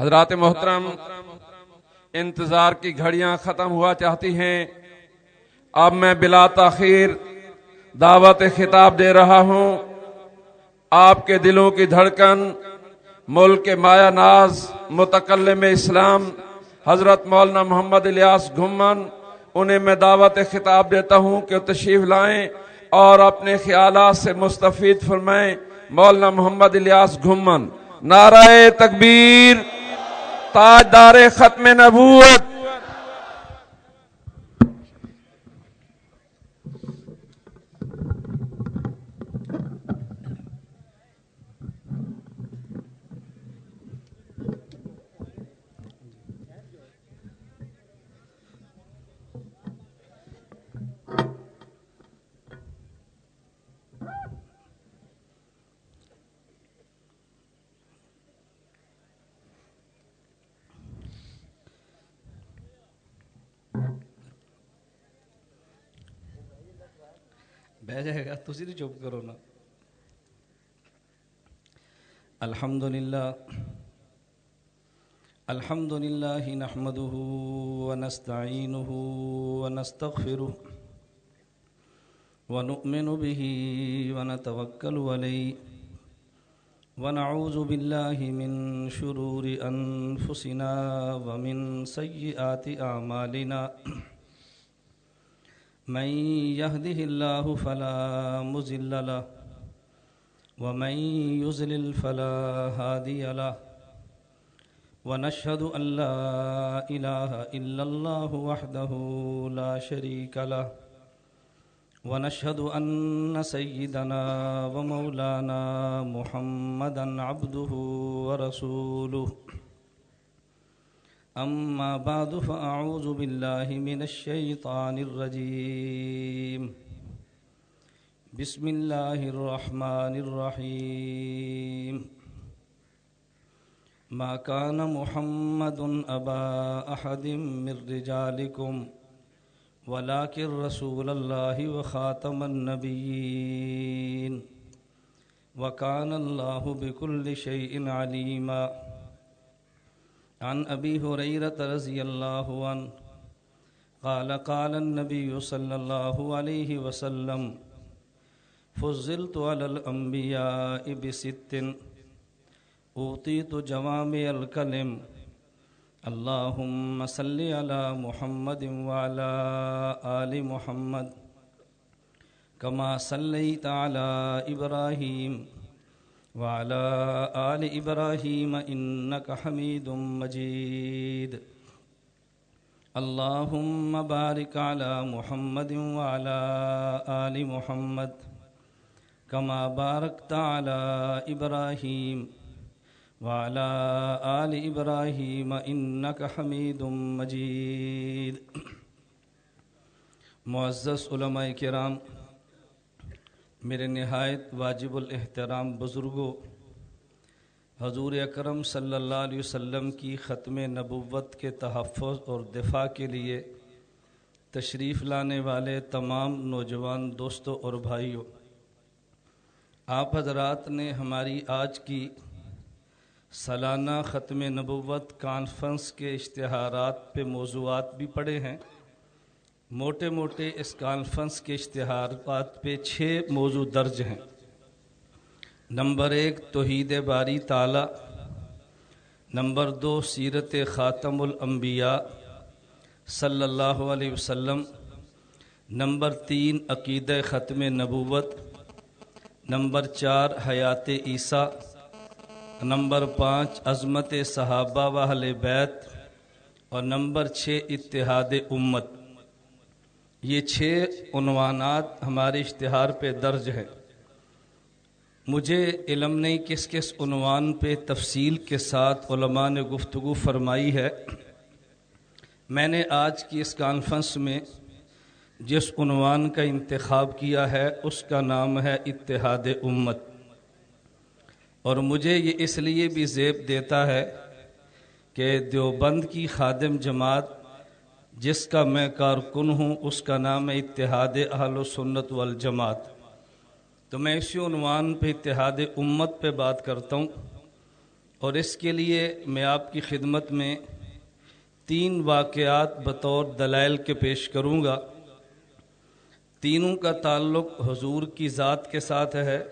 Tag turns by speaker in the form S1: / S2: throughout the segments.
S1: حضرات محترم، انتظار کی گھڑیاں ختم ہوا چاہتی ہیں۔ اب میں بلا تاخیر دعوت خطاب دے رہا ہوں۔ آپ کے دلوں کی دھڑکن، ملک کے مایا ناز، متکلم اسلام، حضرت مولانا محمد الیاس گھمن، انہیں میں دعوت خطاب دیتا ہوں کہ تشریف لائیں اور اپنے خیالات سے مستفید فرمائیں۔ مولانا محمد الیاس گھمن، نعرہ تکبیر۔ تاجدار ختم نبوت
S2: بہ جائے گا تھی تو چپ کرو نا۔ الحمد للہ الحمد للہ نحمده ونستعينه ونستغفره ونؤمن به ونتوكل عليه ونعوذ بالله من شرور أنفسنا ومن سيئات أعمالنا من يهده الله فلا مزل له ومن يزلل فلا هادي له ونشهد أن لا إله إلا الله وحده لا شريك له ونشهد أن سيدنا ومولانا محمدا عبده ورسوله أما بعد، فأعوذ بالله من الشيطان الرجيم. بسم الله الرحمن الرحيم. ما كان محمد أبا أحد من رجالكم، ولكن رسول الله وخاتم النبيين. وكان الله بكل شيء عليماً. عن أبي هريرة رضي الله عنه قال قال النبي صلى الله عليه وسلم فزلت على الأنبياء بست أوتيت جوامع الكلم اللهم صل على محمد وعلى آل محمد كما صليت على إبراهيم وعلى آل إبراهيم إنك حميد مجيد. اللهم بارك على محمد وعلى آل محمد كما باركت على إبراهيم وعلى آل إبراهيم إنك حميد مجيد. معزز علماء کرام میرے نہایت واجب الاحترام بزرگوں حضور اکرم صلی اللہ علیہ وسلم کی ختم نبوت کے تحفظ اور دفاع کے لیے تشریف لانے والے تمام نوجوان دوستوں اور بھائیوں آپ حضرات نے ہماری آج کی سالانہ ختم نبوت کانفرنس کے اشتہارات پہ موضوعات بھی پڑھے ہیں۔ موٹے موٹے اس کانفرنس کے اشتہارات پہ چھ موضوع درج ہیں۔ نمبر ایک، توحید باری تعالی۔ نمبر دو، سیرت خاتم الانبیاء صلی اللہ علیہ وسلم۔ نمبر تین عقید ختم نبوت۔ نمبر چار، حیات عیسیٰ۔ نمبر پانچ، عظمت صحابہ و بیت۔ اور نمبر چھ، اتحاد امت۔ یہ چھ عنوانات ہمارے اشتہار پہ درج ہے مجھے علم نہیں کس کس عنوان پہ تفصیل کے ساتھ علماء نے گفتگو فرمائی ہے۔ میں نے آج کی اس کانفرنس میں جس عنوان کا انتخاب کیا ہے، اس کا نام ہے اتحاد امت۔ اور مجھے یہ اس لیے بھی زیب دیتا ہے کہ دیوبند کی خادم جماعت جس کا میں کارکن ہوں، اس کا نام ہے اتحاد اہل و سنت والجماعت۔ تو میں اسی عنوان پہ اتحاد امت پہ بات کرتا ہوں۔ اور اس کے لیے میں آپ کی خدمت میں تین واقعات بطور دلائل کے پیش کروں گا۔ تینوں کا تعلق حضور کی ذات کے ساتھ ہے۔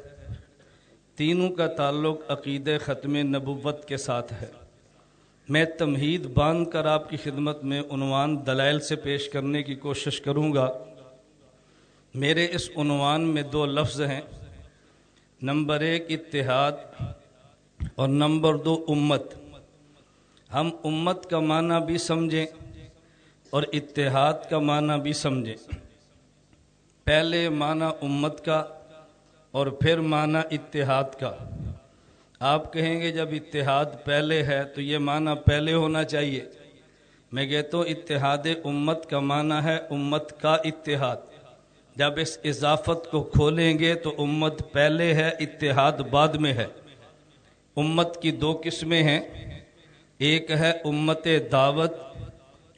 S2: تینوں کا تعلق عقید ختم نبوت کے ساتھ ہے۔ میں تمہید باندھ کر آپ کی خدمت میں عنوان دلائل سے پیش کرنے کی کوشش کروں گا۔ میرے اس عنوان میں دو لفظ ہیں۔ نمبر ایک، اتحاد، اور نمبر دو، امت۔ ہم امت کا معنی بھی سمجھیں اور اتحاد کا معنی بھی سمجھیں۔ پہلے معنی امت کا اور پھر معنی اتحاد کا۔ آپ کہیں گے جب اتحاد پہلے ہے تو یہ معنی پہلے ہونا چاہیے۔ میں کہتا ہوں اتحاد امت کا معنی ہے امت کا اتحاد۔ جب اس اضافت کو کھولیں گے تو امت پہلے ہے، اتحاد بعد میں ہے۔ امت کی دو قسمیں ہیں۔ ایک ہے امت دعوت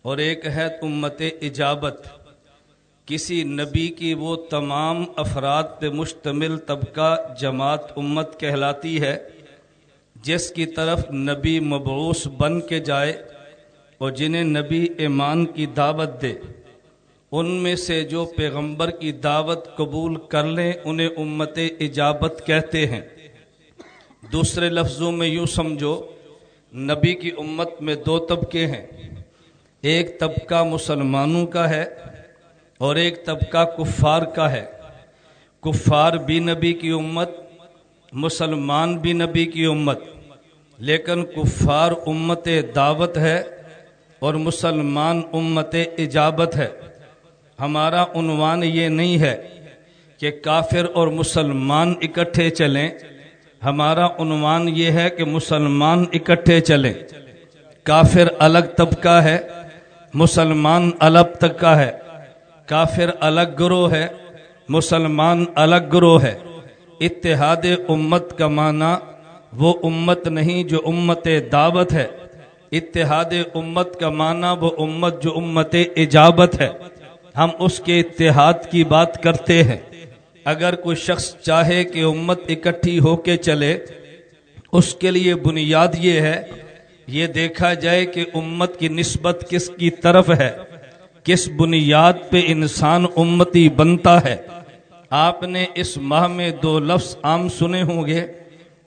S2: اور ایک ہے امت اجابت۔ کسی نبی کی وہ تمام افراد پہ مشتمل طبقہ جماعت امت کہلاتی ہے۔ جس کی طرف نبی مبعوث بن کے جائے اور جنہیں نبی ایمان کی دعوت دے، ان میں سے جو پیغمبر کی دعوت قبول کر لیں، انہیں امت اجابت کہتے ہیں۔ دوسرے لفظوں میں یوں سمجھو، نبی کی امت میں دو طبقے ہیں۔ ایک طبقہ مسلمانوں کا ہے اور ایک طبقہ کفار کا ہے۔ کفار بھی نبی کی امت، مسلمان بھی نبی کی امت۔ لیکن کفار امت دعوت ہے اور مسلمان امت اجابت ہے۔ ہمارا عنوان یہ نہیں ہے کہ کافر اور مسلمان اکٹھے چلیں۔ ہمارا عنوان یہ ہے کہ مسلمان اکٹھے چلیں۔ کافر الگ طبقہ ہے، مسلمان الگ طبقہ ہے۔ کافر الگ گروہ ہے، مسلمان الگ گروہ ہے۔ اتحاد امت کا معنی وہ امت نہیں جو امت دعوت ہے۔ اتحاد امت کا معنی وہ امت جو امت اجابت ہے۔ ہم اس کے اتحاد کی بات کرتے ہیں۔ اگر کوئی شخص چاہے کہ امت اکٹھی ہو کے چلے، اس کے لیے بنیاد یہ ہے، یہ دیکھا جائے کہ امت کی نسبت کس کی طرف ہے۔ کس بنیاد پہ انسان امتی بنتا ہے۔ آپ نے اس ماہ میں دو لفظ عام سنے ہوں گے۔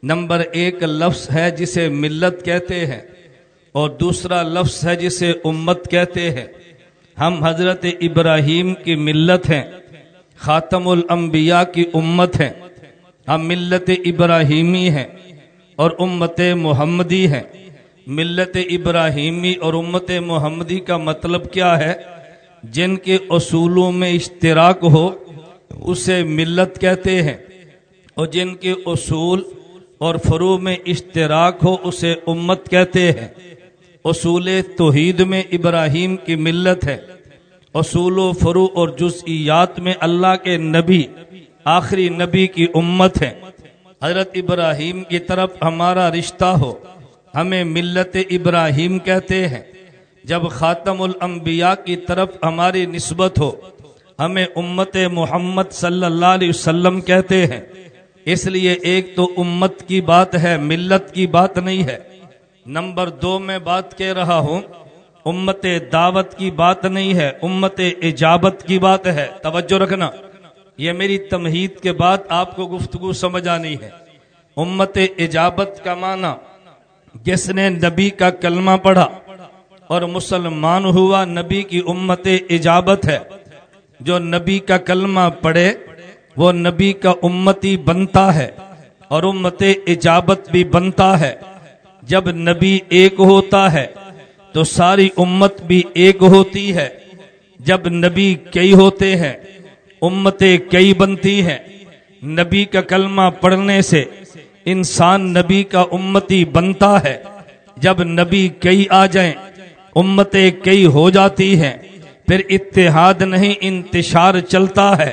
S2: نمبر ایک لفظ ہے جسے ملت کہتے ہیں اور دوسرا لفظ ہے جسے امت کہتے ہیں۔ ہم حضرت ابراہیم کی ملت ہیں، خاتم الانبیاء کی امت ہیں۔ ہم ملت ابراہیمی ہیں اور امت محمدی ہیں۔ ملت ابراہیمی اور امت محمدی کا مطلب کیا ہے؟ جن کے اصولوں میں اشتراک ہو، اسے ملت کہتے ہیں۔ اور جن کے اصول اور فرو میں اشتراک ہو اسے امت کہتے ہیں۔ اصول توحید میں ابراہیم کی ملت ہے۔ اصول و فرو اور جزئیات میں اللہ کے نبی، آخری نبی کی امت ہے حضرت ابراہیم کی طرف ہمارا رشتہ ہو۔ ہمیں ملت ابراہیم کہتے ہیں۔ جب خاتم الانبیاء کی طرف ہماری نسبت ہو، ہمیں امت محمد صلی اللہ علیہ وسلم کہتے ہیں۔ اس لیے ایک تو امت کی بات ہے، ملت کی بات نہیں ہے۔ نمبر دو میں بات کہہ رہا ہوں، امت دعوت کی بات نہیں ہے، امت اجابت کی بات ہے۔ توجہ رکھنا، یہ میری تمہید کے بعد آپ کو گفتگو سمجھ آنی ہے۔ امت اجابت کا معنی، جس نے نبی کا کلمہ پڑھا اور مسلمان ہوا، نبی کی امت اجابت ہے۔ جو نبی کا کلمہ پڑھے وہ نبی کا امتی بنتا ہے اور امت اجابت بھی بنتا ہے۔ جب نبی ایک ہوتا ہے تو ساری امت بھی ایک ہوتی ہے۔ جب نبی کئی ہوتے ہیں امتیں کئی بنتی ہیں۔ نبی کا کلمہ پڑھنے سے انسان نبی کا امتی بنتا ہے۔ جب نبی کئی آ جائیں امتیں کئی ہو جاتی ہیں۔ پھر اتحاد نہیں، انتشار چلتا ہے۔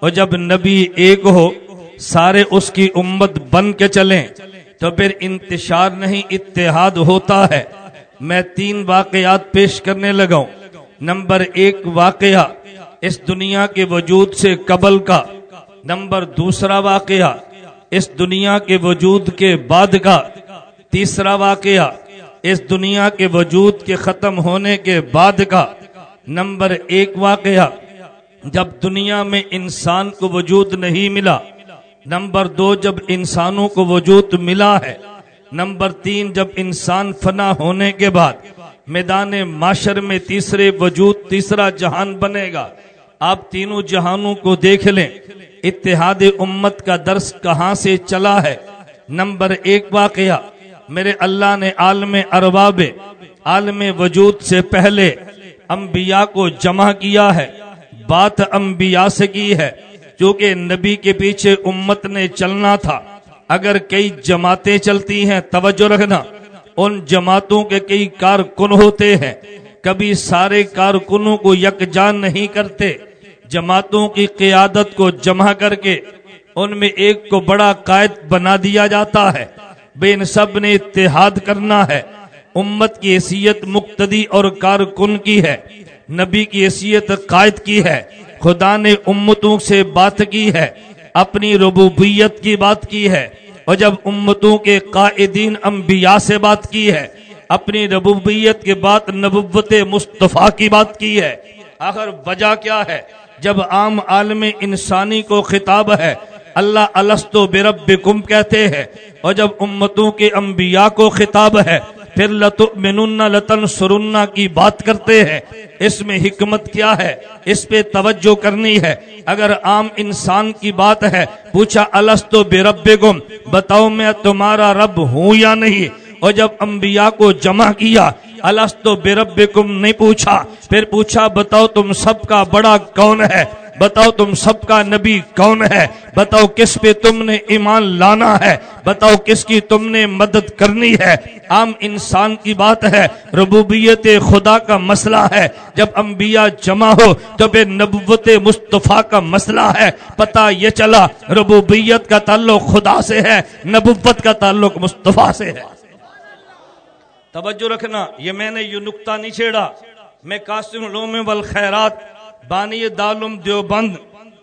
S2: اور جب نبی ایک ہو، سارے اس کی امت بن کے چلیں، تو پھر انتشار نہیں، اتحاد ہوتا ہے۔ میں تین واقعات پیش کرنے لگا ہوں۔ نمبر ایک واقعہ اس دنیا کے وجود سے قبل کا۔ نمبر دوسرا واقعہ اس دنیا کے وجود کے بعد کا۔ تیسرا واقعہ اس دنیا کے وجود کے ختم ہونے کے بعد کا۔ نمبر ایک واقعہ جب دنیا میں انسان کو وجود نہیں ملا، نمبر دو جب انسانوں کو وجود ملا ہے، نمبر تین جب انسان فنا ہونے کے بعد، میدان معاشر میں تیسرے وجود تیسرا جہان بنے گا۔ آپ تینوں جہانوں کو دیکھ لیں، اتحاد امت کا درس کہاں سے چلا ہے؟ نمبر ایک واقعہ، میرے اللہ نے عالم ارباب، عالم وجود سے پہلے انبیاء کو جمع کیا ہے۔ بات انبیاء سے کی ہے کیونکہ نبی کے پیچھے امت نے چلنا تھا۔ اگر کئی جماعتیں چلتی ہیں، توجہ رکھنا۔ ان جماعتوں کے کئی کارکن ہوتے ہیں۔ کبھی سارے کارکنوں کو یکجان نہیں کرتے۔ جماعتوں کی قیادت کو جمع کر کے ان میں ایک کو بڑا قائد بنا دیا جاتا ہے۔ بے ان سب نے اتحاد کرنا ہے۔ امت کی حیثیت مقتدی اور کارکن کی ہے۔ نبی کی حیثیت قائد کی ہے، خدا نے امتوں سے بات کی ہے، اپنی ربوبیت کی بات کی ہے، اور جب امتوں کے قائدین انبیاء سے بات کی ہے، اپنی ربوبیت کے بعد نبوت مصطفیٰ کی بات کی ہے۔ آخر وجہ کیا ہے؟ جب عام عالم انسانی کو خطاب ہے، اللہ الستو بربکم کہتے ہیں، اور جب امتوں کے انبیاء کو خطاب ہے پھر لتؤمنن، لتنصرن کی بات کرتے ہیں۔ اس میں حکمت کیا ہے؟ اس پہ توجہ کرنی ہے۔ اگر عام انسان کی بات ہے، پوچھا الستو بربکم؟ بتاؤ میں تمہارا رب ہوں یا نہیں؟ اور جب انبیاء کو جمع کیا الستو بربکم، نہیں پوچھا، پھر پوچھا، بتاؤ تم سب کا بڑا کون ہے؟ بتاؤ تم سب کا نبی کون ہے؟ بتاؤ کس پہ تم نے ایمان لانا ہے؟ بتاؤ کس کی تم نے مدد کرنی ہے؟ عام انسان کی بات ہے، ربوبیت خدا کا مسئلہ ہے۔ جب انبیاء جمع ہو تو پھر نبوت مصطفیٰ کا مسئلہ ہے۔ پتہ یہ چلا، ربوبیت کا تعلق خدا سے ہے، نبوت کا تعلق مصطفیٰ سے ہے۔ توجہ رکھنا، یہ میں نے یہ نقطہ نہیں چھیڑا۔ میں قاسم علوم والخیرات بانی دالم دیوبند،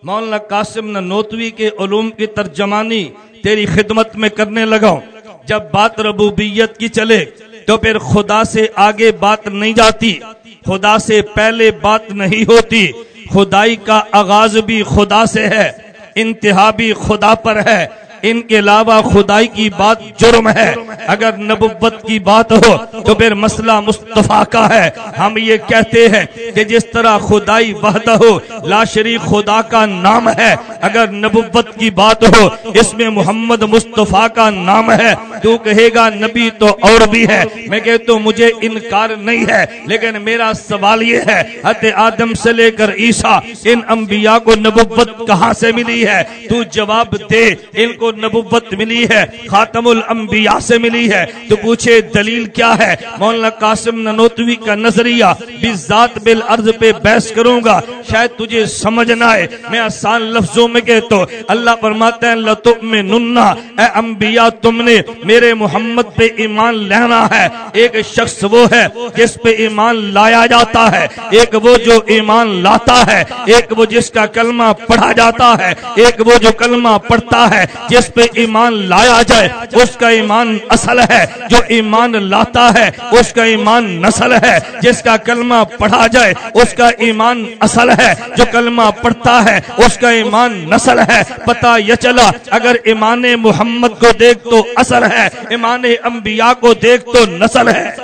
S2: مولانا قاسم نوتوی کے علوم کی ترجمانی تیری خدمت میں کرنے لگا جب بات ربوبیت کی چلے، تو پھر خدا سے آگے بات نہیں جاتی۔ خدا سے پہلے بات نہیں ہوتی۔ خدائی کا آغاز بھی خدا سے ہے، انتہا بھی خدا پر ہے۔ ان کے علاوہ خدائی کی بات جرم ہے۔ اگر نبوت کی بات ہو تو پھر مسئلہ مصطفیٰ کا ہے۔ ہم یہ کہتے ہیں کہ جس طرح خدائی وحدہ ہو، لا شریف خدا کا نام ہے۔ اگر نبوت کی بات ہو، اس میں محمد مصطفیٰ کا نام ہے۔ تو کہے گا، نبی تو اور بھی ہے۔ میں کہتا ہوں، مجھے انکار نہیں ہے۔ لیکن میرا سوال یہ ہے حت آدم سے لے کر عیسیٰ، ان انبیاء کو نبوت کہاں سے ملی ہے؟ تو جواب دے، ان کو نبوت ملی ہے خاتم الانبیاء سے ملی ہے۔ تو پوچھے دلیل کیا ہے؟ مولانا قاسم ننوتوی کا نظریہ بذات بالارض پہ بحث کروں گا۔ شاید تجھے سمجھ نہ آئے، میں آسان لفظوں میں کہتا ہوں اللہ فرماتے ہیں لتؤمنن۔ اے انبیاء، تم نے میرے محمد پہ ایمان لینا ہے۔ ایک شخص وہ ہے جس پہ ایمان لایا جاتا ہے۔ ایک وہ جو ایمان لاتا ہے۔ ایک وہ جس کا کلمہ پڑھا جاتا ہے۔ ایک وہ جو کلمہ پڑھتا ہے۔ جس پہ ایمان لایا جائے، اس کا ایمان اصل ہے۔ جو ایمان لاتا ہے، اس کا ایمان نسل ہے۔ جس کا کلمہ پڑھا جائے، اس کا ایمان اصل ہے۔ جو کلمہ پڑھتا ہے، اس کا ایمان نسل ہے۔ پتہ یہ چلا، اگر ایمان محمد کو دیکھ تو اصل ہے، ایمان انبیاء کو دیکھ تو نسل ہے۔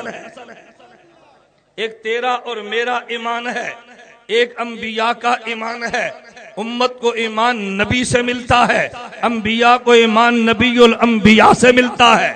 S2: ایک تیرا اور میرا ایمان ہے۔ ایک انبیاء کا ایمان ہے۔ امت کو ایمان نبی سے ملتا ہے، انبیاء کو ایمان نبی الانبیاء سے ملتا ہے۔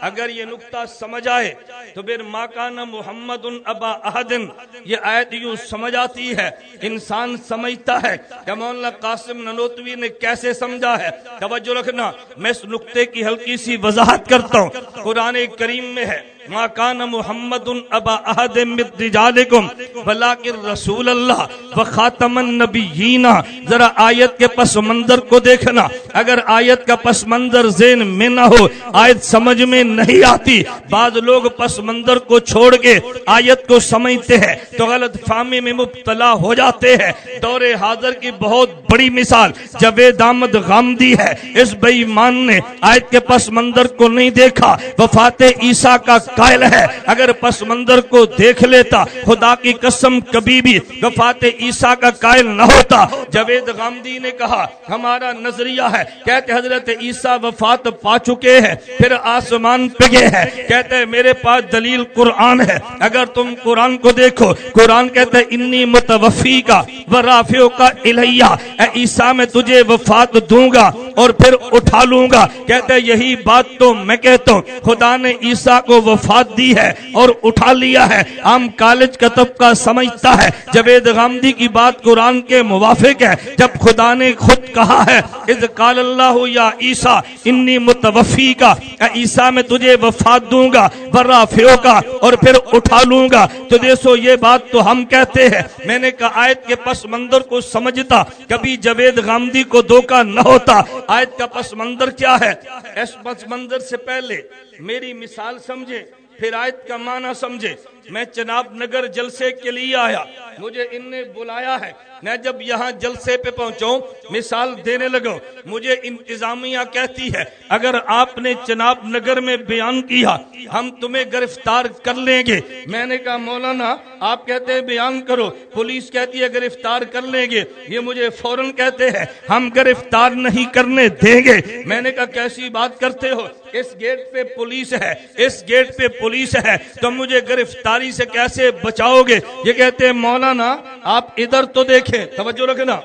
S2: اگر یہ نقطہ سمجھ آئے تو پھر ماکانہ محمد ابا احدن یہ آیت یوں سمجھ آتی ہے، انسان سمجھتا ہے کہ مولانا قاسم ننوتوی نے کیسے سمجھا ہے۔ توجہ رکھنا، میں اس نقطے کی ہلکی سی وضاحت کرتا ہوں۔ قرآن کریم میں ہے۔ ما کان محمد ابا احد من رجالکم بلاکر رسول اللہ و خاتم النبیین، ذرا آیت کے پس منظر کو دیکھنا۔ اگر آیت کا پس منظر ذہن میں نہ ہو، آیت سمجھ میں نہیں آتی۔ بعض لوگ پس منظر کو چھوڑ کے آیت کو سمجھتے ہیں، تو غلط فہمی میں مبتلا ہو جاتے ہیں۔ دور حاضر کی بہت بڑی مثال جوید احمد غامدی ہے، اس بے ایمان نے آیت کے پس منظر کو نہیں دیکھا۔ وفات عیسیٰ کا قائل ہے۔ اگر پس منظر کو دیکھ لیتا، خدا کی قسم کبھی بھی وفات عیسیٰ کا قائل نہ ہوتا۔ جوید غامدی نے کہا، ہمارا نظریہ ہے، کہتے حضرت عیسیٰ وفات پا چکے ہیں، پھر آسمان پہ گئے ہیں۔ کہتے ہیں میرے پاس دلیل قرآن ہے۔ اگر تم قرآن کو دیکھو، قرآن کہتے ہیں انی متوفی کا ورافیوں کا الہیہ اے عیسیٰ، میں تجھے وفات دوں گا اور پھر اٹھا لوں گا۔ کہتے ہیں یہی بات تو میں کہتا ہوں۔ خدا نے عیسیٰ کو وفات دی ہے اور اٹھا لیا ہے۔ عام کالج کا طبقہ سمجھتا ہے۔ جوید غامدی کی بات قرآن کے موافق ہے۔ جب خدا نے خود کہا ہے، اذ قال اللہ یا عیسیٰ، انی متوفی کا، اے عیسیٰ، میں تجھے وفات دوں گا ورافیوں کا، اور پھر اٹھا لوں گا۔ تو دیسو یہ بات تو ہم کہتے ہیں۔ میں نے کہا، آیت کے پس منظر کو سمجھتا، کبھی جوید غامدی کو دھوکا نہ ہوتا۔ آیت کا پس منظر کیا ہے؟ اس پس منظر سے پہلے میری مثال سمجھے پھر آیت کا معنی سمجھے۔ میں چناب نگر جلسے کے لیے آیا۔ مجھے ان نے بلایا ہے۔ میں جب یہاں جلسے پہ پہنچوں، مثال دینے لگا مجھے انتظامیہ کہتی ہے، اگر آپ نے چناب نگر میں بیان کیا، ہم تمہیں گرفتار کر لیں گے۔ میں نے کہا، مولانا، آپ کہتے ہیں بیان کرو، پولیس کہتی ہے گرفتار کر لیں گے۔ یہ مجھے فوراً کہتے ہیں، ہم گرفتار نہیں کرنے دیں گے۔ میں نے کہا، کیسی بات کرتے ہو؟ اس گیٹ پہ پولیس ہے، اس گیٹ پہ پولیس ہے، تو مجھے گرفتار گرفتاری سے کیسے بچاؤ گے؟ یہ کہتے ہیں، مولانا، آپ ادھر تو دیکھیں۔ توجہ رکھنا۔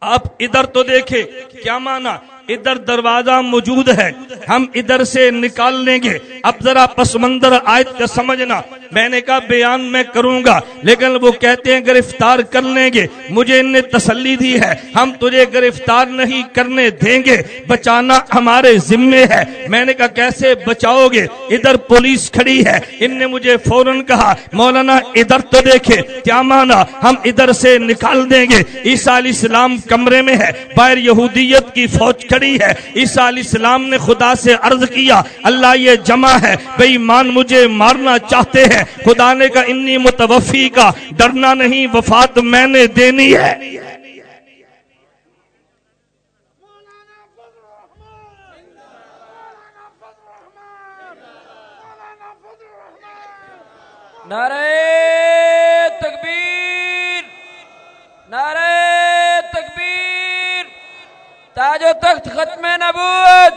S2: آپ ادھر تو دیکھیں۔ کیا مانا؟ ادھر دروازہ موجود ہے۔ ہم ادھر سے نکال لیں گے۔ اب ذرا پس منظر آیت کا سمجھنا۔ میں نے کہا بیان میں کروں گا، لیکن وہ کہتے ہیں گرفتار کر لیں گے۔ مجھے ان نے تسلی دی ہے۔ ہم تجھے گرفتار نہیں کرنے دیں گے۔ بچانا ہمارے ذمے ہے۔ میں نے کہا کیسے بچاؤ گے؟ ادھر پولیس کھڑی ہے۔ ان نے مجھے فوراً کہا، مولانا ادھر تو دیکھے کیا مانا؟ ہم ادھر سے نکال دیں گے۔ عیسیٰ علیہ السلام کمرے میں ہے۔ باہر یہودیت کی فوج کھڑی ہے۔ عیسیٰ علیہ السلام نے خدا سے عرض کیا، اللہ یہ جمع ہے۔ بے ایمان مجھے مارنا چاہتے ہیں۔ خدا نے کہا، انی متوفی کا، ڈرنا نہیں، وفات میں نے دینی ہے.
S3: نعرہ تکبیر نعرہ تکبیر، تاج و تخت ختم نبوت،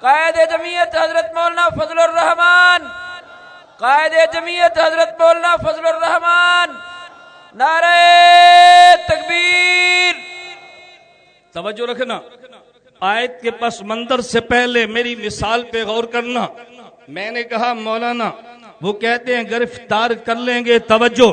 S3: قائد جمعیت حضرت مولانا فضل الرحمان قائد جمعیت حضرت مولانا فضل الرحمان نعرہ تکبیر۔
S2: توجہ رکھنا۔ آیت کے پس منظر سے پہلے میری مثال پہ غور کرنا۔ میں نے کہا، مولانا وہ کہتے ہیں گرفتار کر لیں گے، توجہ۔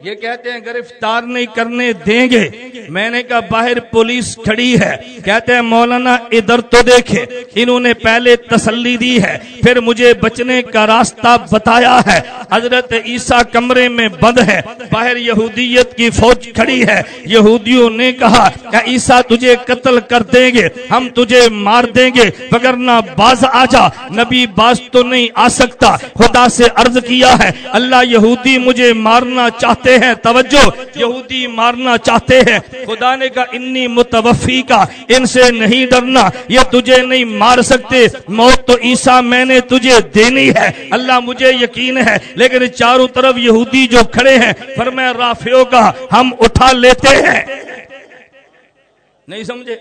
S2: یہ کہتے ہیں گرفتار نہیں کرنے دیں گے، میں نے کہا باہر پولیس کھڑی ہے۔ کہتے ہیں مولانا ادھر تو دیکھے انہوں نے پہلے تسلی دی ہے، پھر مجھے بچنے کا راستہ بتایا ہے۔ حضرت عیسیٰ کمرے میں بند ہے باہر یہودیت کی فوج کھڑی ہے۔ یہودیوں نے کہا کہ عیسیٰ تجھے قتل کر دیں گے، ہم تجھے مار دیں گے وگرنہ باز آ جا۔ نبی باز تو نہیں آ سکتا۔ خدا سے عرض کیا ہے، اللہ یہودی مجھے مارنا چاہتے ہیں، توجہ، یہودی مارنا چاہتے ہیں۔ خدا نے کہا، انی متوفی کا، ان سے نہیں ڈرنا، یہ تجھے نہیں مار سکتے، موت تو عیسیٰ میں نے تجھے دینی ہے۔ اللہ مجھے یقین ہے، لیکن چاروں طرف یہودی جو کھڑے ہیں فرمایا رافیوں کا، ہم اٹھا لیتے ہیں۔ نہیں سمجھے؟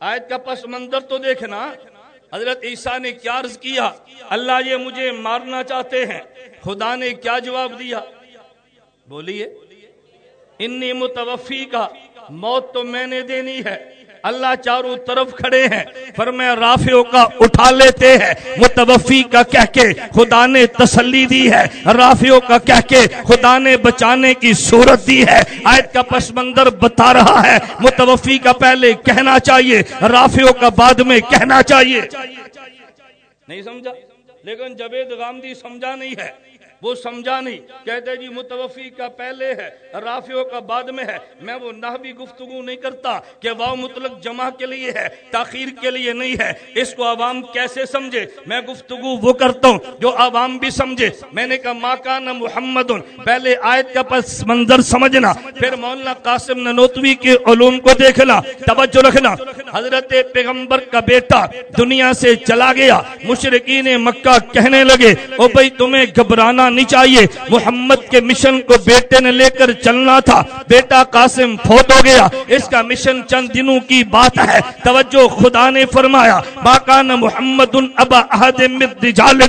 S2: آیت کا پس منظر تو دیکھنا۔ حضرت عیسیٰ نے کیا عرض کیا؟ اللہ یہ مجھے مارنا چاہتے ہیں۔ خدا نے کیا جواب دیا؟ بولیے، انی متوفی کا، موت تو میں نے دینی ہے۔ اللہ چاروں طرف کھڑے ہیں۔ فرمایا رافیوں کا اٹھا لیتے ہیں۔ متوفی کا کہہ کے خدا نے تسلی دی ہے۔ رافیوں کا کہہ کے خدا نے بچانے کی صورت دی ہے۔ آیت کا پس منظر بتا رہا ہے۔ متوفی کا پہلے کہنا چاہیے رافیوں کا بعد میں کہنا چاہیے۔ نہیں سمجھا؟ لیکن جبید غامدی سمجھا نہیں ہے۔ وہ سمجھا نہیں، کہتے جی متوفی کا پہلے ہے رافیوں کا بعد میں ہے۔ میں وہ نہ بھی گفتگو نہیں کرتا کہ واؤ مطلق جمع کے لیے ہے، تاخیر کے لیے نہیں ہے۔ اس کو عوام کیسے سمجھے؟ میں گفتگو وہ کرتا ہوں جو عوام بھی سمجھے۔ میں نے کہا ماں کا نہ محمد پہلے آیت کا پس منظر سمجھنا، پھر مولانا قاسم ننوتوی کے علوم کو دیکھنا، توجہ رکھنا۔ حضرت پیغمبر کا بیٹا دنیا سے چلا گیا، مشرقین مکہ کہنے لگے، او بھائی تمہیں گھبرانا نہیں چاہیے۔ محمد کے مشن کو بیٹے نے لے کر چلنا تھا۔ بیٹا قاسم فوت ہو گیا۔ اس کا مشن چند دنوں کی بات ہے۔ توجہ خدا نے فرمایا۔ باکان محمد ابا احد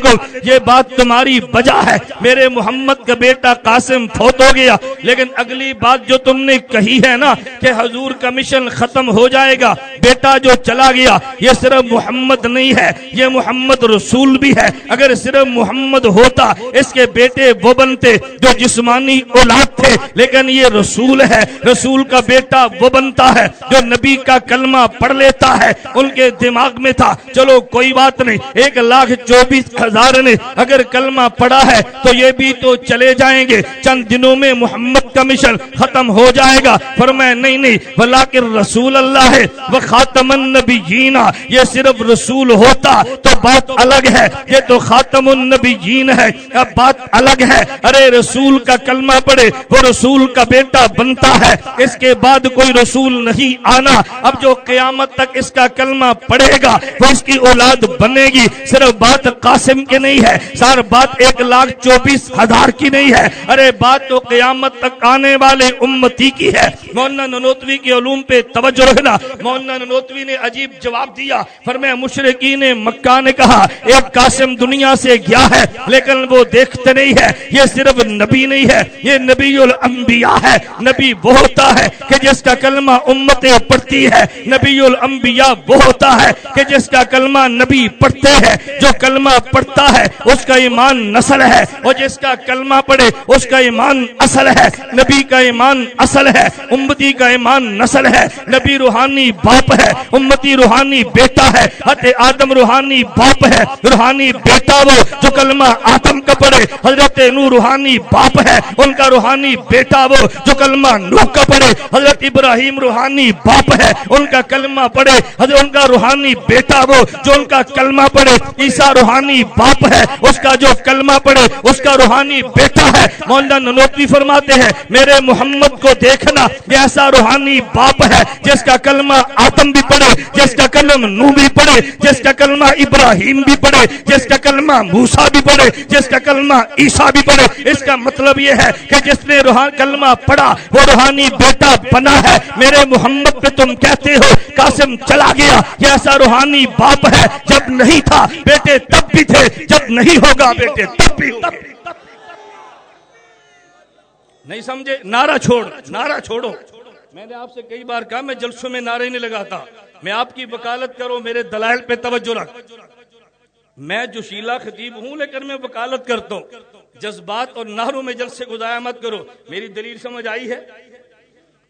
S2: کو یہ بات تمہاری بجا ہے۔ میرے محمد کا بیٹا قاسم فوت ہو گیا۔ لیکن اگلی بات جو تم نے کہی ہے نا کہ حضور کا مشن ختم ہو جائے گا۔ بیٹا جو چلا گیا، یہ صرف محمد نہیں ہے، یہ محمد رسول بھی ہے۔ اگر صرف محمد ہوتا، اس کے بیٹے وہ بنتے جو جسمانی اولاد تھے، لیکن یہ رسول ہے۔ رسول کا بیٹا وہ بنتا ہے جو نبی کا کلمہ پڑھ لیتا ہے، ان کے دماغ میں تھا۔ چلو کوئی بات نہیں، ایک لاکھ چوبیس ہزار نے اگر کلمہ پڑھا ہے تو یہ بھی تو چلے جائیں گے۔ چند دنوں میں محمد کا مشن ختم ہو جائے گا۔ فرمایا، نہیں نہیں، ولیکن رسول اللہ ہے، وہ خاتم النبیین۔ یہ صرف رسول ہوتا تو بات الگ ہے، یہ تو خاتم النبیین ہے۔ اب بات الگ ہے۔ ارے رسول کا کلمہ پڑے وہ رسول کا بیٹا بنتا ہے۔ اس کے بعد کوئی رسول نہیں آنا۔ اب جو قیامت تک اس کا کلمہ پڑے گا، وہ اس کی اولاد بنے گی۔ صرف بات قاسم کی نہیں ہے۔ سار، بات ایک لاکھ چوبیس ہزار کی نہیں ہے۔ ارے، بات تو قیامت تک آنے والے امتی کی ہے۔ مولانا ننوتوی کے علوم پہ توجہ رکھنا۔ مولانا ننوتوی نے عجیب جواب دیا۔ فرمایا، مشرقین مکہ نے کہا، ایک قاسم دنیا سے گیا ہے، لیکن وہ دیکھتے نہیں ہے، یہ صرف نبی نہیں ہے، یہ نبی الانبیاء ہے۔ نبی وہ ہوتا ہے کہ جس کا کلمہ امتیں پڑھتی ہے، نبی الانبیاء وہ ہوتا ہے کہ جس کا کلمہ نبی پڑھتے ہیں۔ جو کلمہ پڑھتا ہے، اس کا ایمان نسل ہے۔ اور جس کا کلمہ پڑھے، اس کا ایمان اصل ہے۔ نبی کا ایمان اصل ہے، امتی کا ایمان نسل ہے۔ نبی روحانی باپ ہے، امتی روحانی بیٹا ہے۔ حت آدم روحانی باپ ہے، روحانی بیٹا وہ جو کلمہ آدم کا پڑھے۔ حضرت نو روحانی باپ ہے، ان کا روحانی بیٹا وہ جو کلمہ نو کا پڑھے، حضرت ابراہیم روحانی باپ ہے، ان کا کلمہ پڑھے، حضرت ان کا روحانی بیٹا وہ جو ان کا کلمہ پڑھے، عیسیٰ روحانی باپ ہے، اس کا جو کلمہ پڑھے، اس کا روحانی بیٹا ہے۔ مولانا ننوتوی فرماتے ہیں، میرے محمد کو دیکھنا یہ ایسا روحانی باپ ہے، جس کا کلمہ آدم بھی پڑھے، جس کا کلم نو بھی پڑھے، جس کا کلمہ ابراہیم بھی پڑھے، جس کا کلمہ موسیٰ بھی پڑھے، جس کا کلمہ عیسیٰ بھی پڑھے۔ اس کا مطلب یہ ہے کہ جس نے روحان کلمہ پڑھا، وہ روحانی بیٹا بنا ہے۔ میرے محمد پہ تم کہتے ہو، قاسم چلا گیا۔ یہ ایسا روحانی باپ ہے، جب نہیں تھا بیٹے تب بھی تھے، جب نہیں ہوگا بیٹے تب بھی تب بھی نہیں سمجھے؟ نعرہ چھوڑ، نعرہ چھوڑو۔ میں نے آپ سے کئی بار کہا، میں جلسوں میں نعرے نہیں لگاتا۔ میں آپ کی وکالت کرو میرے دلائل پہ توجہ رکھ۔ میں جوشیلا خطیب ہوں، لیکن میں وکالت کرتا ہوں۔ جذبات اور نہروں میں جلد سے گزایا مت کرو۔ میری دلیل سمجھ آئی ہے؟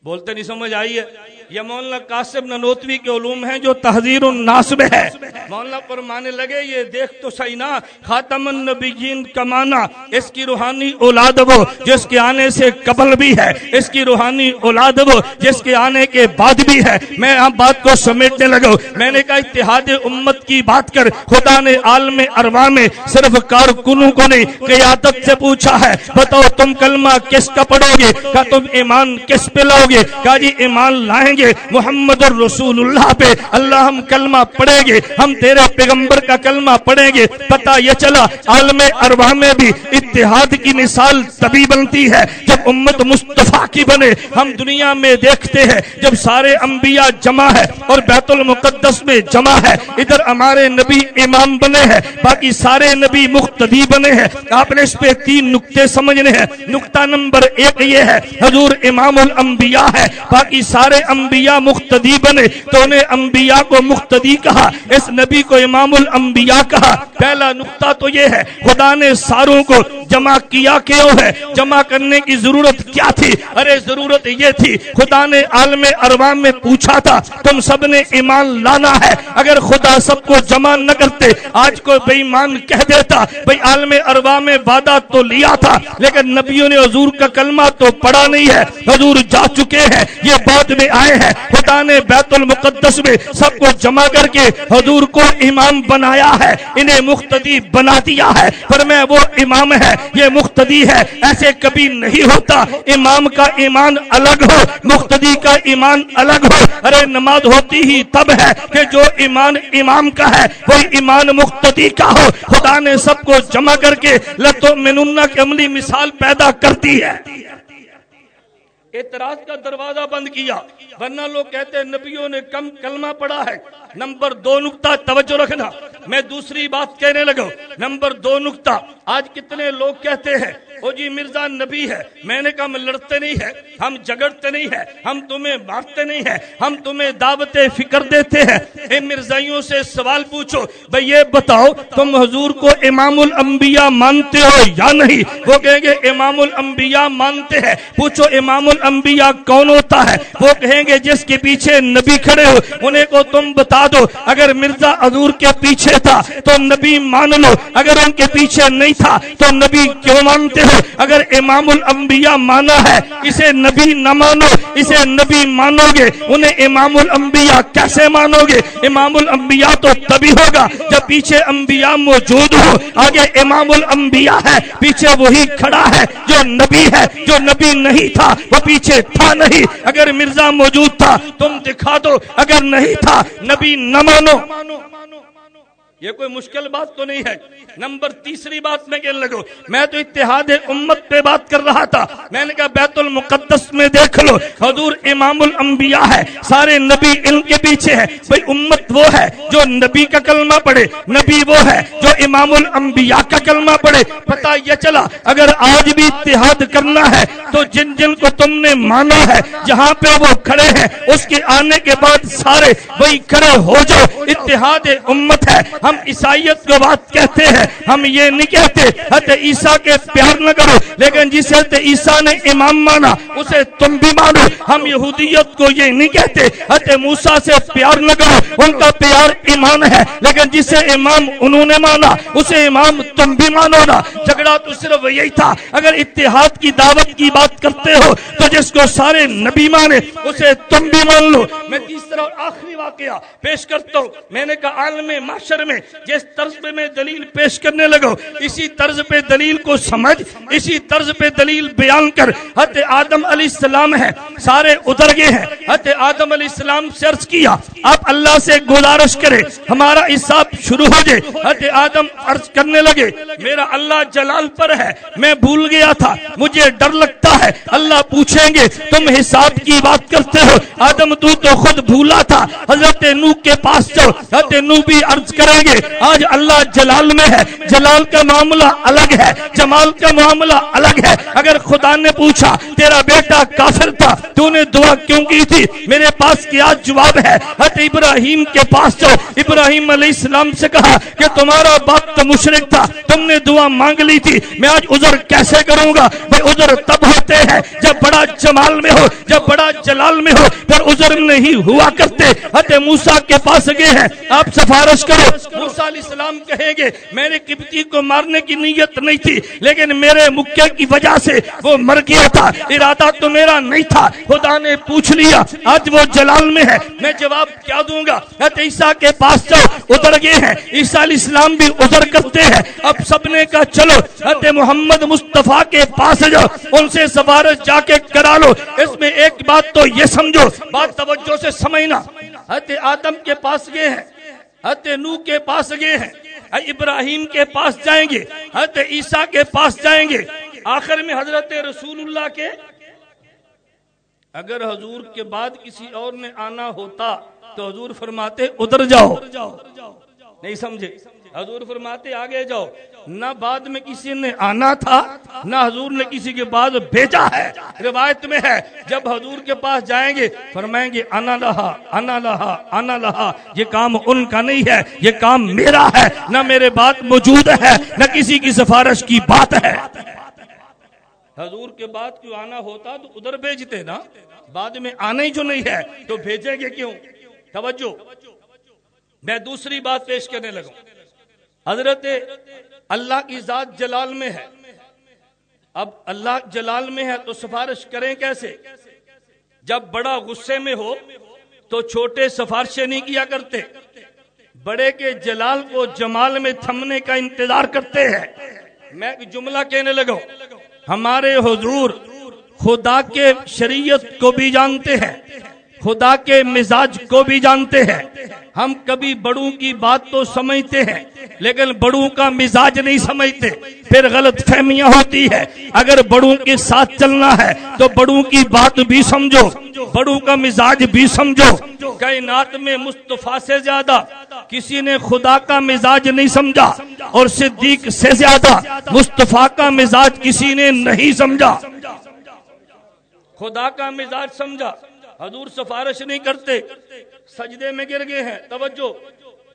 S2: بولتے نہیں سمجھ آئی ہے۔ یہ مولانا قاسم ننوتوی کے علوم ہیں جو تحذیر الناس میں ہے مولانا فرمانے لگے، یہ دیکھ تو صحیح نا، خاتم النبیین کا معنی اس کی روحانی اولاد وہ، جس کے آنے سے قبل بھی ہے۔ اس کی روحانی اولاد وہ، جس کے آنے کے بعد بھی ہے۔ میں آپ بات کو سمیٹنے لگا میں نے کہا، اتحاد امت کی بات کر، خدا نے عالم اروا میں صرف کارکنوں کو نہیں، قیادت سے پوچھا ہے۔ بتاؤ تم کلمہ کس کا پڑھو گے؟ کہ تم ایمان کس پہ لاؤ گے؟ گے کہا جی ایمان لائیں گے، محمد الرسول اللہ پہ اللہ ہم کلمہ پڑھیں گے، ہم تیرے پیغمبر کا کلمہ پڑھیں گے، پتہ یہ چلا عالم ارواح میں بھی اتحاد کی مثال تبھی بنتی ہے، جب امت مصطفیٰ کی بنے، ہم دنیا میں دیکھتے ہیں جب سارے انبیاء جمع ہے اور بیت المقدس میں جمع ہے ادھر ہمارے نبی امام بنے ہیں، باقی سارے نبی مختدی بنے ہیں۔ آپ نے اس پہ تین نکتے سمجھنے ہیں۔ نکتہ نمبر ایک یہ ہے، حضور امام الانبیاء ہے۔ باقی سارے انبیاء مختدی بنے۔ تو انہیں انبیاء کو مختدی کہا۔ اس نبی کو امام الانبیاء کہا۔ پہلا نقطہ تو یہ ہے، خدا نے ساروں کو جمع کیا کیوں ہے؟ جمع کرنے کی ضرورت کیا تھی؟ ارے، ضرورت یہ تھی، خدا نے عالم اربام میں پوچھا تھا، تم سب نے ایمان لانا ہے۔ اگر خدا سب کو جمع نہ کرتے، آج کو بے ایمان کہہ دیتا بھائی عالم اربام میں وعدہ تو لیا تھا، لیکن نبیوں نے حضور کا کلمہ تو پڑا نہیں ہے۔ حضور جا چکے ہیں، یہ بعد میں آئے ہیں۔ خدا نے بیت المقدس میں سب کو جمع کر کے حضور کو امام بنایا ہے، انہیں مختدی بنا دیا ہے۔ پر میں وہ امام ہے، یہ مختدی ہے، ایسے کبھی نہیں ہوتا۔ امام کا ایمان الگ ہو مختدی کا ایمان الگ ہو۔ ارے، نماز ہوتی ہی تب ہے کہ جو ایمان امام کا ہے، وہی ایمان مختدی کا ہو۔ خدا نے سب کو جمع کر کے لتو منہ کی عملی مثال پیدا کرتی ہے۔ اعتراض کا دروازہ بند کیا، ورنہ لوگ کہتے ہیں نبیوں نے کم کلمہ پڑا ہے۔ نمبر دو نکتہ توجہ رکھنا۔ میں دوسری بات کہنے لگا نمبر دو نکتہ آج کتنے لوگ کہتے ہیں او جی مرزا نبی ہے۔ میں نے کہا ہم لڑتے نہیں ہے ہم جگڑتے نہیں ہے ہم تمہیں مارتے نہیں ہے ہم تمہیں دعوت فکر دیتے ہیں۔ اے مرزائیوں سے سوال پوچھو بھئی یہ بتاؤ، تم حضور کو امام الانبیاء مانتے ہو یا نہیں؟ وہ کہیں گے امام الانبیاء مانتے ہیں۔ پوچھو امام الانبیاء کون ہوتا ہے؟ وہ کہیں گے جس کے پیچھے نبی کھڑے ہو، انہیں کو تم بتا دو۔ اگر مرزا حضور کے پیچھے تھا تو نبی مان لو، اگر ان کے پیچھے نہیں تھا تو نبی کیوں مانتے ہو؟ اگر امام الانبیاء مانا ہے، اسے نبی نہ مانو، اسے نبی مانو گے، انہیں امام الانبیاء کیسے مانو گے؟ امام الانبیاء تو تبھی ہوگا جب پیچھے انبیاء موجود ہو آگے امام الانبیاء ہے، پیچھے وہی کھڑا ہے جو نبی ہے، جو نبی نہیں تھا، وہ پیچھے تھا نہیں۔ اگر مرزا موجود تھا، تم دکھا دو، اگر نہیں تھا، نبی نہ مانو۔ یہ کوئی مشکل بات تو نہیں ہے۔ نمبر تیسری بات میں کہنے لگو میں تو اتحاد امت پہ بات کر رہا تھا۔ میں نے کہا، بیت المقدس میں دیکھ لو، حضور امام الانبیاء ہے، سارے نبی ان کے پیچھے ہے بھئی امت وہ ہے جو نبی کا کلمہ پڑھے، نبی وہ ہے جو امام الانبیاء کا کلمہ پڑھے۔ پتہ یہ چلا، اگر آج بھی اتحاد کرنا ہے، تو جن جن کو تم نے مانا ہے، جہاں پہ وہ کھڑے ہیں، اس کے آنے کے بعد سارے وہی کھڑے ہو جاؤ۔ اتحاد امت ہے، ہم ہم عیسائیت کو بات کہتے ہیں، ہم یہ نہیں کہتے، حضرت عیسیٰ کے پیار نہ کرو، لیکن جس حضرت عیسیٰ نے امام مانا، اسے تم بھی مانو۔ ہم یہودیت کو یہ نہیں کہتے، حضرت موسیٰ سے پیار نہ کرو، ان کا پیار ایمان ہے۔ لیکن جسے امام انہوں نے مانا، اسے امام تم بھی مانو نا۔ جھگڑا تو صرف یہی تھا۔ اگر اتحاد کی دعوت کی بات کرتے ہو، تو جس کو سارے نبی مانے، اسے تم بھی مان لو۔ میں تیسرا اور آخری واقعہ پیش کرتا ہوں۔ میں نے کہا عالم معاشر میں جس طرز پہ میں دلیل پیش کرنے لگا اسی طرز پہ دلیل کو سمجھ، اسی طرز پہ دلیل بیان کر۔ حضرت آدم علیہ السلام ہے سارے ادھر گئے ہیں۔ حضرت آدم علیہ السلام سے عرض کیا، آپ اللہ سے گزارش کرے ہمارا حساب شروع ہو جائے۔ حضرت آدم عرض کرنے لگے، میرا اللہ جلال پر ہے، میں بھول گیا تھا، مجھے ڈر لگتا ہے۔ اللہ پوچھیں گے، تم حساب کی بات کرتے ہو؟ آدم تو تو خود بھولا تھا۔ حضرت نو کے پاس جاؤ، حضرت نو بھی عرض کریں گے۔ آج اللہ جلال میں ہے۔ جلال کا معاملہ الگ ہے۔ جمال کا معاملہ الگ ہے۔ اگر خدا نے پوچھا، تیرا بیٹا کافر تھا، تو نے دعا کیوں کی تھی؟ میرے پاس کیا جواب ہے؟ حضرت ابراہیم کے پاس جاؤ۔ ابراہیم علیہ السلام سے کہا کہ تمہارا باپ تو مشرق تھا، تم نے دعا مانگ لی تھی۔ میں آج عذر کیسے کروں گا؟ میں عذر تب ہوتے ہیں جب بڑا جمال میں ہو، جب بڑا جلال میں ہو۔ پر عذر نہیں ہوا کرتے۔ حضرت موسیٰ کے پاس گئے ہیں۔ آپ سفارش کرو۔ موسیٰ علیہ السلام کہیں گے میں نے کبتی کو مارنے کی نیت نہیں تھی، لیکن میرے مکہ کی وجہ سے وہ مر گیا تھا، ارادہ تو میرا نہیں تھا، خدا نے پوچھ لیا، آج وہ جلال میں ہے، میں جواب کیا دوں گا، حضرت عیسیٰ کے پاس جاؤ، ادھر گئے ہیں عیسیٰ علیہ السلام بھی ادھر کرتے ہیں، اب سب نے کہا، چلو، حضرت محمد مصطفیٰ کے پاس جاؤ، ان سے سفارش جا کے کرا لو، اس میں ایک بات تو یہ سمجھو، بات توجہ سے سمجھنا، حضرت آدم کے پاس گئے ہیں حضرت نو کے پاس گئے ہیں۔ ابراہیم کے پاس جائیں گے۔ حضرت عیسیٰ کے پاس جائیں گے۔ آخر میں حضرت رسول اللہ کے اگر حضور کے بعد کسی اور نے آنا ہوتا تو حضور فرماتے، ادھر جاؤ۔ نہیں سمجھے۔ حضور فرماتے آگے جاؤ۔ نہ بعد میں کسی نے آنا تھا، نہ حضور نے کسی کے بعد بھیجا ہے۔ روایت میں ہے، جب حضور کے پاس جائیں گے، فرمائیں گے، انا لہا انا لہا انا لہا، یہ کام ان کا نہیں ہے، یہ کام میرا ہے، نہ میرے بات موجود ہے، نہ کسی کی سفارش کی بات ہے۔ حضور کے بعد کیوں آنا ہوتا؟ تو ادھر بھیجتے نا۔ بعد میں آنا ہی جو نہیں ہے، تو بھیجیں گے کیوں؟ توجہ۔ میں دوسری بات پیش کرنے لگوں حضرت اللہ کی ذات جلال میں ہے۔ اب اللہ جلال میں ہے تو سفارش کریں کیسے؟ جب بڑا غصے میں ہو تو چھوٹے سفارشیں نہیں کیا کرتے۔ بڑے کے جلال کو جمال میں تھمنے کا انتظار کرتے ہیں۔ میں ایک جملہ کہنے لگا ہمارے حضور خدا کے شریعت کو بھی جانتے ہیں۔ خدا کے مزاج کو بھی جانتے ہیں۔ ہم کبھی بڑوں کی بات تو سمجھتے ہیں، لیکن بڑوں کا مزاج نہیں سمجھتے۔ پھر غلط فہمیاں ہوتی ہے اگر بڑوں کے ساتھ چلنا ہے تو بڑوں کی بات بھی سمجھو، بڑوں کا مزاج بھی سمجھو۔ کائنات میں مصطفیٰ سے زیادہ کسی نے خدا کا مزاج نہیں سمجھا اور صدیق سے زیادہ مصطفیٰ کا مزاج کسی نے نہیں سمجھا۔ خدا کا مزاج سمجھا۔ حضور سفارش نہیں کرتے۔ سجدے میں گر گئے ہیں۔ توجہ۔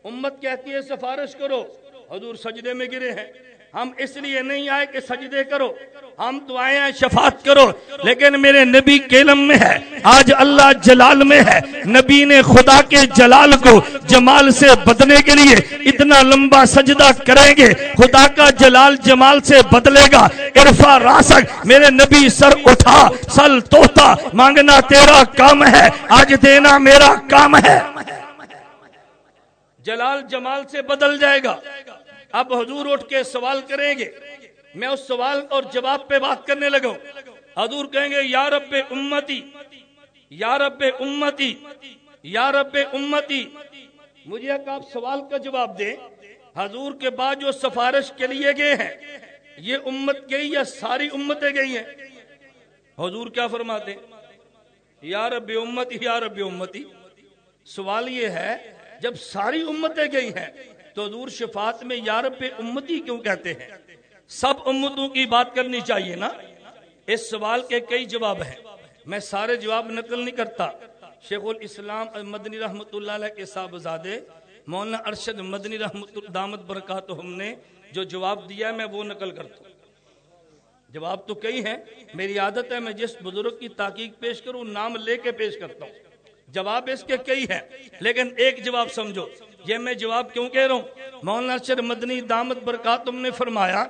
S2: امت کہتی ہے سفارش کرو۔ حضور سجدے میں گرے ہیں۔ ہم اس لیے نہیں آئے کہ سجدے کرو۔ ہم تو آئے ہیں شفاعت کرو۔ لیکن میرے نبی کیلم میں ہے۔ آج اللہ جلال میں ہے۔ نبی نے خدا کے جلال کو جمال سے بدلنے کے لیے اتنا لمبا سجدہ کریں گے۔ خدا کا جلال جمال سے بدلے گا۔ عرفا راسک، میرے نبی سر اٹھا، سل توتا، مانگنا تیرا کام ہے۔ آج دینا میرا کام ہے۔ جلال جمال سے بدل جائے گا۔ اب حضور اٹھ کے سوال کریں گے۔ میں اس سوال اور جواب پہ بات کرنے لگا حضور کہیں گے، یا رب امتی، یا رب امتی، یا رب امتی۔ مجھے آپ سوال کا جواب دیں۔ حضور کے بعد جو سفارش کے لیے گئے ہیں، یہ امت گئی یا ساری امتیں گئی ہیں؟ حضور کیا فرماتے یا رب امتی، یا رب امتی۔ سوال یہ ہے، جب ساری امتیں گئی ہیں تو حضور شفاعت میں یا رب امتی کیوں کہتے ہیں؟ سب امتوں کی بات کرنی چاہیے نا؟ اس سوال کے کئی جواب ہیں۔ میں سارے جواب نقل نہیں کرتا۔ شیخ الاسلام مدنی رحمت اللہ علیہ کے صاحب زادے مولانا ارشد مدنی رحمت دامت برکات ہم نے جو جواب دیا میں وہ نقل کرتا ہوں۔ جواب تو کئی ہیں، میری عادت ہے، میں جس بزرگ کی تحقیق پیش کروں، نام لے کے پیش کرتا ہوں۔ جواب اس کے کئی ہے لیکن ایک جواب سمجھو۔ یہ میں جواب کیوں کہہ رہا ہوں؟ مولانا شر مدنی دامت برکا تم نے فرمایا،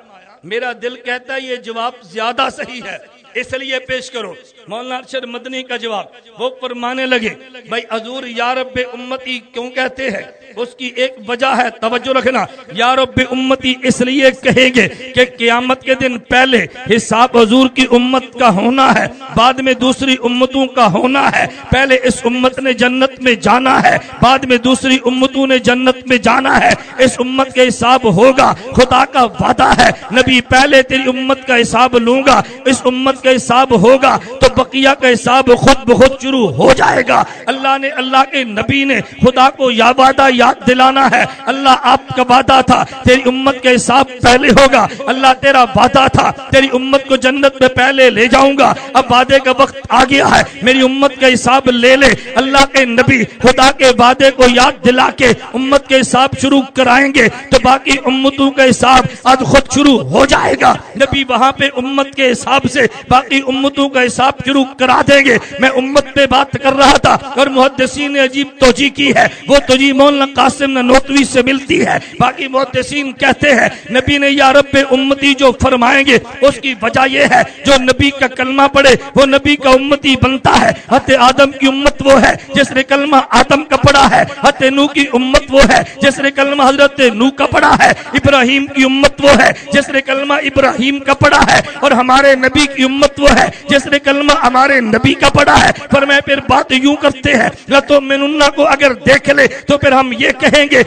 S2: میرا دل کہتا ہے یہ جواب زیادہ صحیح ہے، اس لیے پیش کرو۔ مولانا ارشد مدنی کا جواب، وہ فرمانے لگے، بھائی حضور یا رب امتی کیوں کہتے ہیں؟ اس کی ایک وجہ ہے، توجہ رکھنا۔ یا رب، امتی اس لیے کہیں گے کہ قیامت کے دن پہلے حساب حضور کی امت کا ہونا ہے، بعد میں دوسری امتوں کا ہونا ہے۔ پہلے اس امت نے جنت میں جانا ہے، بعد میں دوسری امتوں نے جنت میں جانا ہے۔ اس امت کے حساب ہوگا، خدا کا وعدہ ہے۔ نبی، پہلے تیری امت کا حساب لوں گا، اس امت کا حساب ہوگا تو بقیہ کا حساب خود بخود شروع ہو جائے گا۔ اللہ نے، اللہ کے نبی نے خدا کو یا وعدہ یاد دلانا ہے۔ اللہ آپ کا وعدہ تھا۔ تیری امت کا حساب پہلے ہوگا۔ اللہ تیرا وعدہ تھا۔ تیری امت کو جنت میں پہلے لے جاؤں گا۔ اب وعدے کا وقت آ گیا ہے۔ میری امت کا حساب لے لے۔ اللہ کے نبی خدا کے وعدے کو یاد دلا کے امت کے حساب شروع کرائیں گے۔ تو باقی امتوں کا حساب آج خود شروع ہو جائے گا۔ نبی وہاں پہ امت کے حساب سے باقی امتوں کا حساب شروع کرا دیں گے۔ میں امت پہ بات کر رہا تھا اور محدثین نے عجیب توجہ کی ہے۔ وہ توجہ مولانا قاسم نوتوی سے ملتی ہے۔ باقی محدثین کہتے ہیں، نبی نے یا رب امتی جو فرمائیں گے، اس کی وجہ یہ ہے، جو نبی کا کلمہ پڑھے، وہ نبی کا امتی بنتا ہے۔ حت آدم کی امت وہ ہے، جس نے کلمہ آدم کا پڑھا ہے۔ حت نو کی امت وہ ہے، جس نے کلمہ حضرت نو کا پڑھا ہے۔ ابراہیم کی امت وہ ہے، جس نے کلمہ ابراہیم کا پڑھا ہے۔ اور ہمارے نبی کی امت وہ ہے، جس نے کلمہ ہمارے نبی کا پڑھا ہے۔ پر میں پھر بات یوں کرتے ہیں لتو مننا کو اگر دیکھ لے، تو پھر ہم یہ کہیں گے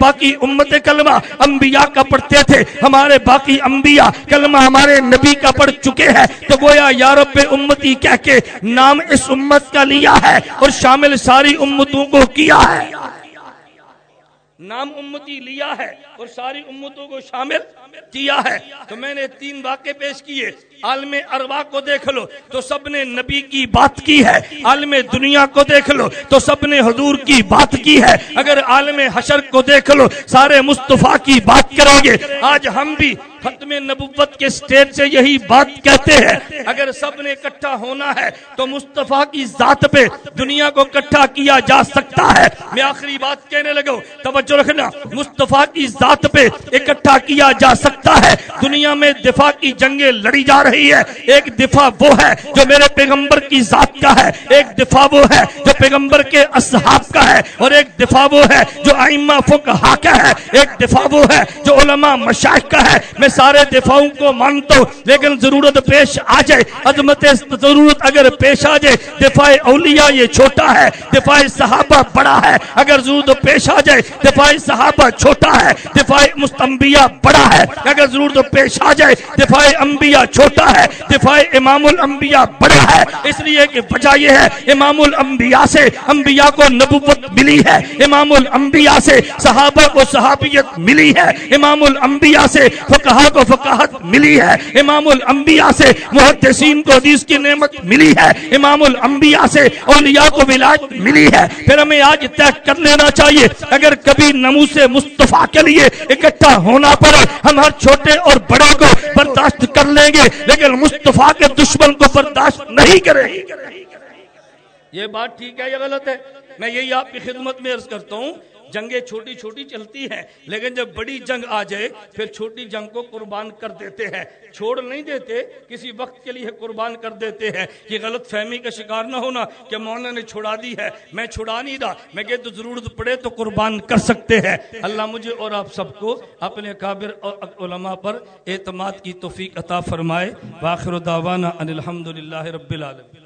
S2: باقی امت کلمہ انبیاء کا پڑھتے تھے، ہمارے باقی انبیاء کلمہ ہمارے نبی کا پڑھ چکے ہیں۔ تو گویا یا رب امتی کہہ کے نام اس امت کا لیا ہے اور شامل ساری امتوں کو کیا ہے۔ نام امتی لیا ہے اور ساری امتوں کو شامل کیا ہے۔ تو میں نے تین واقع پیش کیے۔ عالم اروا کو دیکھ لو تو سب نے نبی کی بات کی ہے۔ عالم دنیا کو دیکھ لو تو سب نے حضور کی بات کی ہے۔ اگر عالم حشر کو دیکھ لو، سارے مصطفیٰ کی بات کریں گے۔ آج ہم بھی ختم نبوت کے سٹیج سے یہی بات کہتے ہیں، اگر سب نے اکٹھا ہونا ہے تو مصطفیٰ کی ذات پہ دنیا کو اکٹھا کیا جا سکتا ہے۔ میں آخری بات کہنے لگا توجہ رکھنا، مصطفیٰ کی ذات پہ اکٹھا کیا جا سکتا ہے۔ دنیا میں دفاع کی جنگیں لڑی جا رہی ہے ایک دفاع وہ ہے جو میرے پیغمبر کی ذات کا ہے۔ ایک دفاع وہ ہے جو پیغمبر کے اصحاب کا ہے۔ اور ایک دفاع وہ ہے جو آئمہ فقہا کا ہے۔ ایک دفاع وہ ہے جو علماء مشاہد کا ہے۔ میں سارے دفاعوں کو مانتا ہوں، لیکن ضرورت پیش آ جائے۔ عظمت ضرورت اگر پیش آ جائے، دفاع اولیاء یہ چھوٹا ہے، دفاع صحابہ بڑا ہے۔ اگر ضرورت پیش آ جائے، دفاع صحابہ چھوٹا ہے، دفاع مستنبیہ بڑا ہے۔ اگر ضرورت پیش آ جائے، دفاع انبیاء چھوٹا ہے، دفاع امام الانبیاء بڑا ہے۔ اس لیے کہ وجہ یہ ہے، امام الانبیاء سے انبیاء کو نبوت ملی ہے۔ امام الانبیاء سے صحابہ کو صحابیت ملی ہے۔ امام الانبیاء سے فقہ کو فقاہت ملی ہے۔ امام الانبیاء سے محدثین کو حدیث کی نعمت ملی ہے۔ امام الانبیاء سے اولیاء کو ولایت ملی ہے۔ پھر ہمیں آج طے کر لینا چاہیے، اگر کبھی نموس مصطفیٰ کے لیے اکٹھا ہونا پڑے، ہم ہر چھوٹے اور بڑے کو برداشت کر لیں گے، لیکن مصطفیٰ کے دشمن کو برداشت نہیں کریں یہ بات ٹھیک ہے یا غلط ہے۔ میں یہی آپ کی خدمت میں عرض کرتا ہوں۔ جنگیں چھوٹی چھوٹی چلتی ہیں، لیکن جب بڑی جنگ آ جائے، پھر چھوٹی جنگ کو قربان کر دیتے ہیں۔ چھوڑ نہیں دیتے، کسی وقت کے لیے قربان کر دیتے ہیں۔ یہ غلط فہمی کا شکار نہ ہونا کہ مولانا نے چھڑا دی ہے۔ میں چھڑا نہیں رہا میں کہ تو ضرورت پڑے تو قربان کر سکتے ہیں۔ اللہ مجھے اور آپ سب کو اپنے کابر اور علماء پر اعتماد کی توفیق عطا فرمائے۔ واخر دعوانا ان الحمد للہ رب العالمین۔